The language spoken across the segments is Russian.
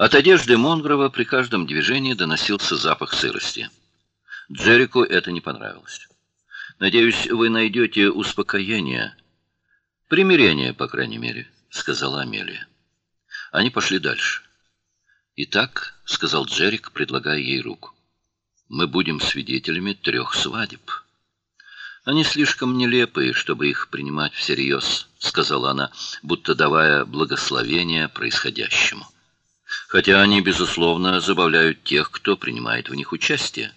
От одежды Монгрова при каждом движении доносился запах сырости. Джеррику это не понравилось. Надеюсь, вы найдете успокоение, примирение, по крайней мере, сказала Амелия. Они пошли дальше. Итак, сказал Джеррик, предлагая ей руку. Мы будем свидетелями трех свадеб. Они слишком нелепые, чтобы их принимать всерьез, сказала она, будто давая благословение происходящему. Хотя они безусловно забавляют тех, кто принимает в них участие.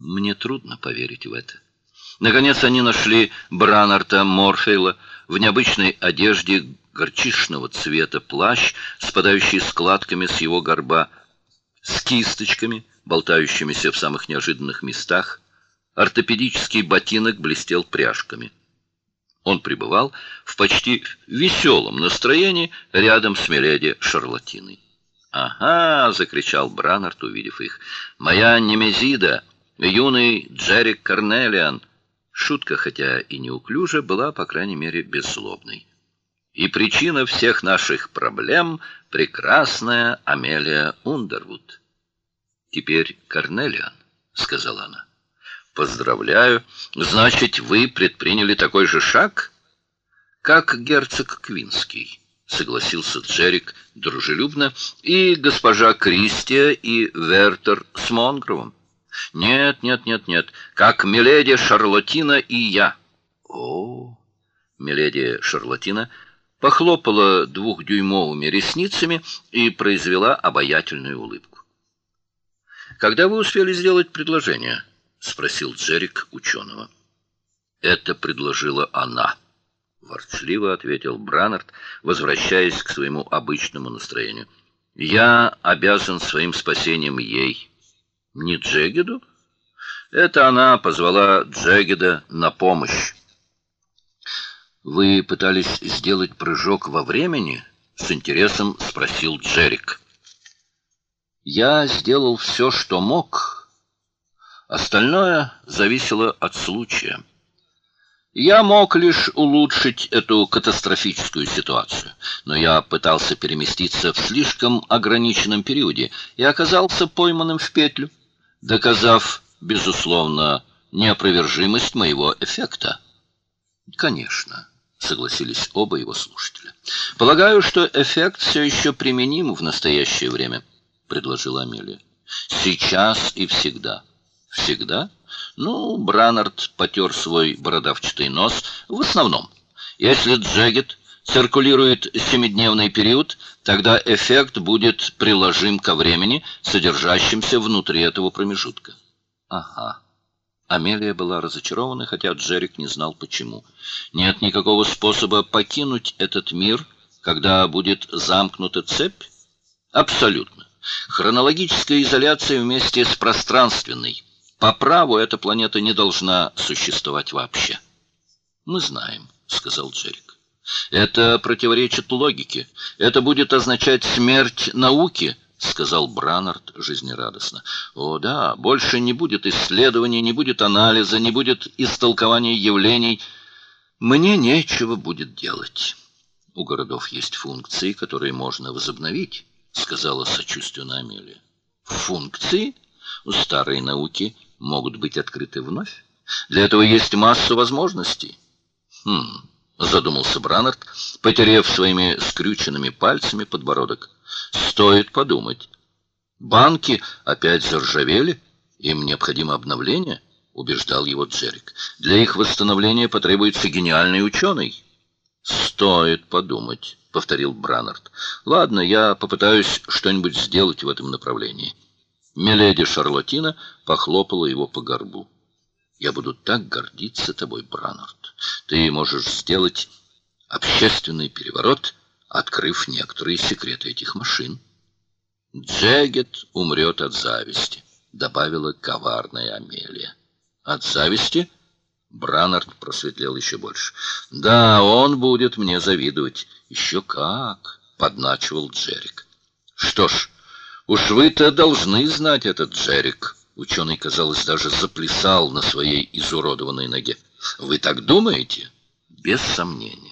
Мне трудно поверить в это. Наконец они нашли Бранарта Морфейла в необычной одежде горчичного цвета плащ, спадающий складками с его горба, с кисточками, болтающимися в самых неожиданных местах. Ортопедический ботинок блестел пряжками. Он пребывал в почти веселом настроении рядом с Меледи Шарлатиной. «Ага!» — закричал Бранард, увидев их. «Моя Немезида, юный Джерик Корнелиан!» Шутка, хотя и неуклюже, была, по крайней мере, беззлобной. И причина всех наших проблем — прекрасная Амелия Ундервуд. «Теперь Корнелиан», — сказала она. «Поздравляю. Значит, вы предприняли такой же шаг, как герцог Квинский» согласился Джерик дружелюбно, и госпожа Кристия и Вертер с Монгровым. Нет, нет, нет, нет, как миледи Шарлотина и я. О, миледи Шарлотина похлопала двухдюймовыми ресницами и произвела обаятельную улыбку. Когда вы успели сделать предложение? спросил Джерик ученого. Это предложила она, ворчливо ответил Бранард, возвращаясь к своему обычному настроению. Я обязан своим спасением ей. Не Джегеду? Это она позвала Джегеда на помощь. Вы пытались сделать прыжок во времени? с интересом спросил Джерик. Я сделал все, что мог. Остальное зависело от случая. Я мог лишь улучшить эту катастрофическую ситуацию, но я пытался переместиться в слишком ограниченном периоде и оказался пойманным в петлю, доказав, безусловно, неопровержимость моего эффекта. Конечно, согласились оба его слушателя. Полагаю, что эффект все еще применим в настоящее время, предложила Амелия. Сейчас и всегда. Всегда? Ну, Бранард потер свой бородавчатый нос в основном. Если Джегет циркулирует семидневный период, тогда эффект будет приложим ко времени, содержащимся внутри этого промежутка. Ага. Амелия была разочарована, хотя Джерик не знал почему. Нет никакого способа покинуть этот мир, когда будет замкнута цепь? Абсолютно. Хронологическая изоляция вместе с пространственной. По праву эта планета не должна существовать вообще. Мы знаем, сказал Джерик. Это противоречит логике. Это будет означать смерть науки, сказал Бранард жизнерадостно. О, да, больше не будет исследований, не будет анализа, не будет истолкования явлений. Мне нечего будет делать. У городов есть функции, которые можно возобновить, сказала сочувственно Амелия. Функции у старой науки могут быть открыты вновь. Для этого есть масса возможностей. Хм, задумался Бранард, потеряв своими скрюченными пальцами подбородок. Стоит подумать. Банки опять заржавели, им необходимо обновление, убеждал его Джерик. Для их восстановления потребуется гениальный ученый. Стоит подумать, повторил Бранард. Ладно, я попытаюсь что-нибудь сделать в этом направлении. Миледи Шарлотина похлопала его по горбу. Я буду так гордиться тобой, Бранард. Ты можешь сделать общественный переворот, открыв некоторые секреты этих машин. Джегет умрет от зависти, добавила коварная Амелия. От зависти? Бранард просветлел еще больше. Да, он будет мне завидовать. Еще как, подначивал Джерик. Что ж, Уж вы-то должны знать этот Джерик. Ученый, казалось, даже заплясал на своей изуродованной ноге. Вы так думаете? Без сомнения.